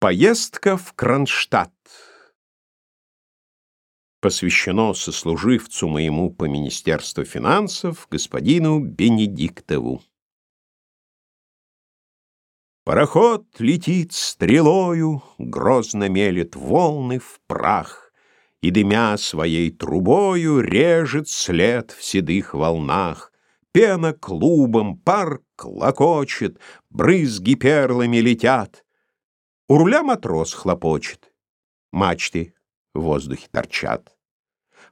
Поездка в Кронштадт посвящено сослуживцу моему по Министерству финансов господину Бенедиктову. Пароход летит стрелою, грозно мелет волны в прах, И, дымя своей трубою, режет след в седых волнах. Пена клубом, пар клокочет, брызги перлами летят. У руля матрос хлопочет, мачты в воздухе торчат.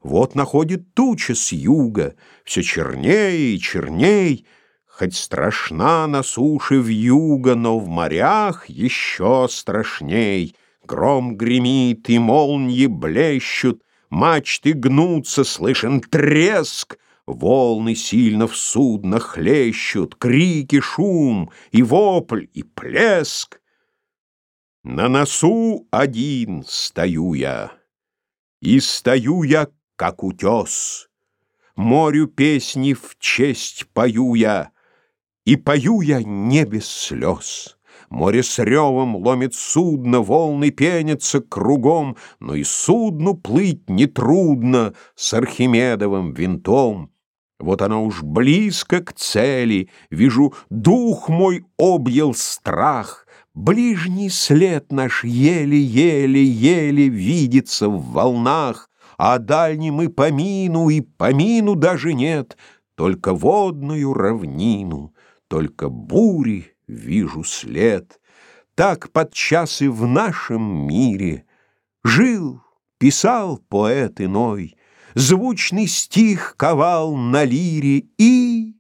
Вот находит туча с юга, все чернее и черней, Хоть страшна на суше вьюга, но в морях еще страшней. Гром гремит и молнии блещут, мачты гнутся, слышен треск, Волны сильно в судно хлещут, крики, шум, и вопль, и плеск. На носу один стою я, и стою я, как утес. Морю песни в честь пою я, и пою я не без слез. Море с ревом ломит судно, волны пенятся кругом, но и судну плыть нетрудно с Архимедовым винтом. Вот она уж близко к цели, вижу, дух мой объел страх, Ближний след наш еле-еле-еле видится в волнах, А дальним и помину, и помину даже нет, Только водную равнину, только бури вижу след. Так подчас и в нашем мире Жил, писал поэт иной, Звучный стих ковал на лире И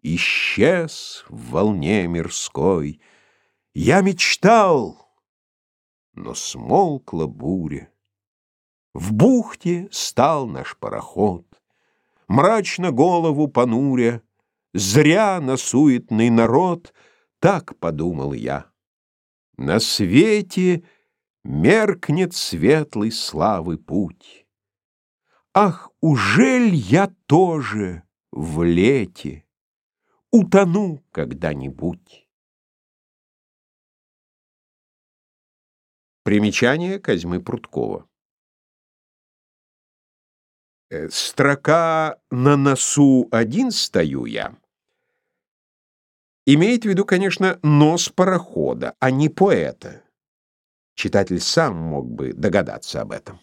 исчез в волне мирской — я мечтал, но смолкла буря. В бухте стал наш пароход, Мрачно голову понуря, Зря на суетный народ, Так подумал я. На свете меркнет светлый славы путь. Ах, ужель я тоже в лете Утону когда-нибудь? Примечание Козьмы Пруткова. Э, строка «на носу один стою я» имеет в виду, конечно, нос парохода, а не поэта. Читатель сам мог бы догадаться об этом.